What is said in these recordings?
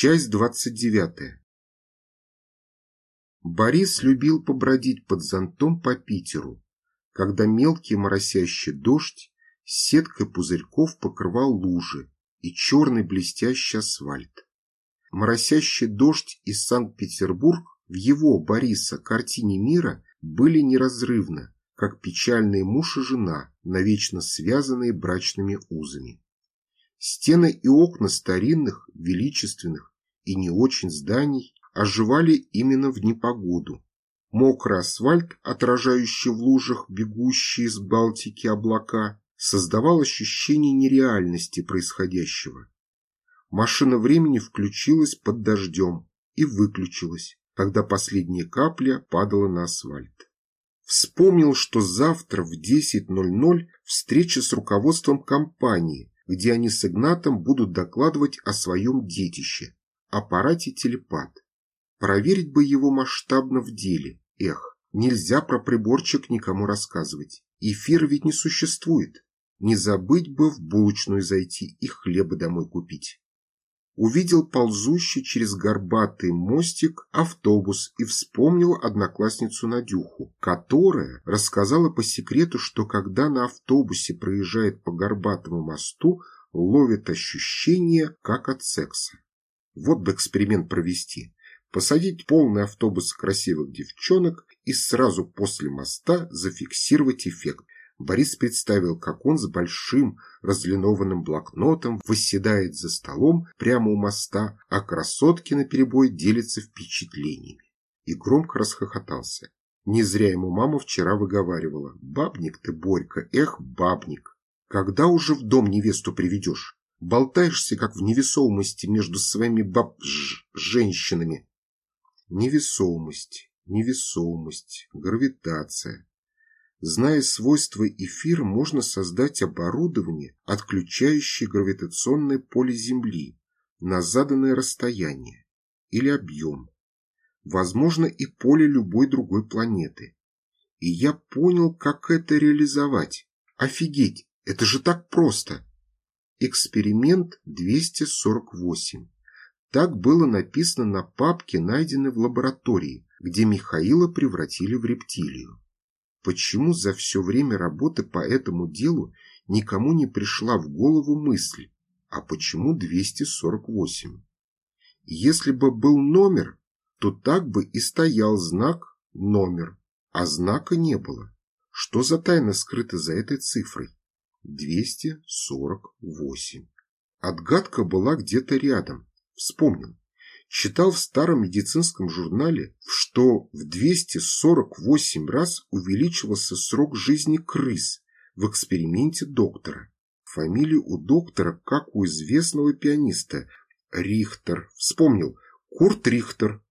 Часть двадцать девятая. Борис любил побродить под зонтом по Питеру, когда мелкий моросящий дождь сеткой пузырьков покрывал лужи и черный блестящий асфальт. Моросящий дождь и Санкт-Петербург в его, Бориса, картине мира были неразрывны, как печальные муж и жена, навечно связанные брачными узами. Стены и окна старинных, величественных и не очень зданий оживали именно в непогоду. Мокрый асфальт, отражающий в лужах бегущие из Балтики облака, создавал ощущение нереальности происходящего. Машина времени включилась под дождем и выключилась, когда последняя капля падала на асфальт. Вспомнил, что завтра в 10.00 встреча с руководством компании, где они с Игнатом будут докладывать о своем детище, аппарате телепат. Проверить бы его масштабно в деле. Эх, нельзя про приборчик никому рассказывать. Эфир ведь не существует. Не забыть бы в булочную зайти и хлеба домой купить. Увидел ползущий через горбатый мостик автобус и вспомнил одноклассницу Надюху, которая рассказала по секрету, что когда на автобусе проезжает по горбатому мосту, ловит ощущение, как от секса. Вот бы эксперимент провести. Посадить полный автобус красивых девчонок и сразу после моста зафиксировать эффект. Борис представил, как он с большим разлинованным блокнотом восседает за столом прямо у моста, а красотки наперебой делятся впечатлениями. И громко расхохотался. Не зря ему мама вчера выговаривала. «Бабник ты, Борька, эх, бабник! Когда уже в дом невесту приведешь? Болтаешься, как в невесомости между своими баб-женщинами». Невесомость, невесомость, гравитация. Зная свойства эфира, можно создать оборудование, отключающее гравитационное поле Земли на заданное расстояние или объем. Возможно, и поле любой другой планеты. И я понял, как это реализовать. Офигеть, это же так просто. Эксперимент 248. Так было написано на папке, найденной в лаборатории, где Михаила превратили в рептилию. Почему за все время работы по этому делу никому не пришла в голову мысль, а почему 248? Если бы был номер, то так бы и стоял знак «номер», а знака не было. Что за тайна скрыта за этой цифрой? 248. Отгадка была где-то рядом. Вспомнил читал в старом медицинском журнале, что в 248 раз увеличивался срок жизни крыс в эксперименте доктора. Фамилия у доктора, как у известного пианиста, Рихтер. Вспомнил, Курт Рихтер.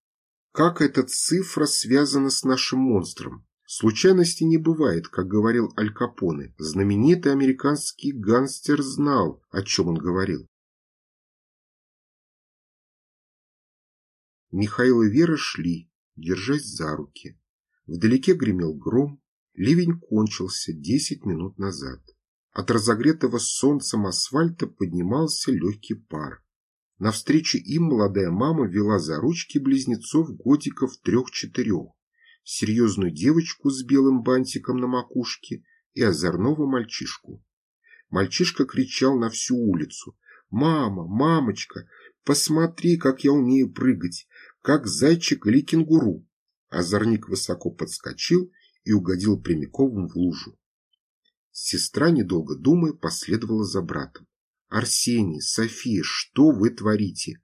Как эта цифра связана с нашим монстром? Случайности не бывает, как говорил Аль Капоне. Знаменитый американский гангстер знал, о чем он говорил. Михаил и Вера шли, держась за руки. Вдалеке гремел гром, ливень кончился десять минут назад. От разогретого солнцем асфальта поднимался легкий пар. Навстречу им молодая мама вела за ручки близнецов годиков трех-четырех, серьезную девочку с белым бантиком на макушке и озорного мальчишку. Мальчишка кричал на всю улицу. «Мама, мамочка, посмотри, как я умею прыгать! Как зайчик или кенгуру. Озорник высоко подскочил и угодил прямиком в лужу. Сестра, недолго думая, последовала за братом. «Арсений, София, что вы творите?»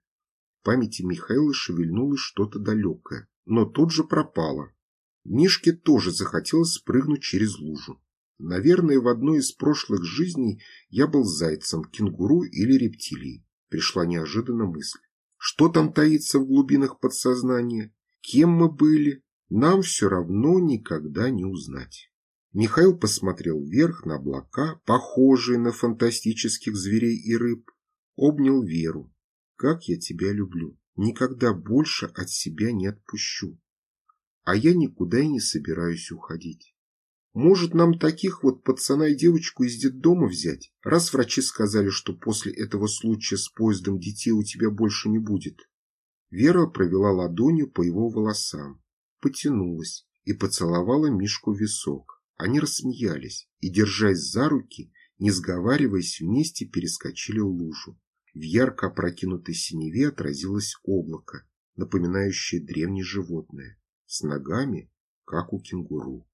В памяти Михаила шевельнулось что-то далекое, но тут же пропало. Мишке тоже захотелось спрыгнуть через лужу. Наверное, в одной из прошлых жизней я был зайцем, кенгуру или рептилией. Пришла неожиданная мысль. Что там таится в глубинах подсознания? Кем мы были? Нам все равно никогда не узнать. Михаил посмотрел вверх на облака, похожие на фантастических зверей и рыб, обнял Веру. «Как я тебя люблю! Никогда больше от себя не отпущу. А я никуда и не собираюсь уходить. Может, нам таких вот пацана и девочку из детдома взять, раз врачи сказали, что после этого случая с поездом детей у тебя больше не будет. Вера провела ладонью по его волосам, потянулась и поцеловала Мишку в висок. Они рассмеялись и, держась за руки, не сговариваясь вместе, перескочили лужу. В ярко опрокинутой синеве отразилось облако, напоминающее древнее животное, с ногами, как у кенгуру.